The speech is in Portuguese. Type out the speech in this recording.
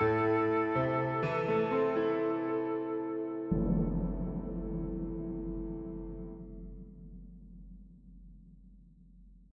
Música